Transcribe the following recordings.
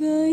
गई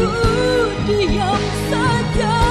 aku diam saja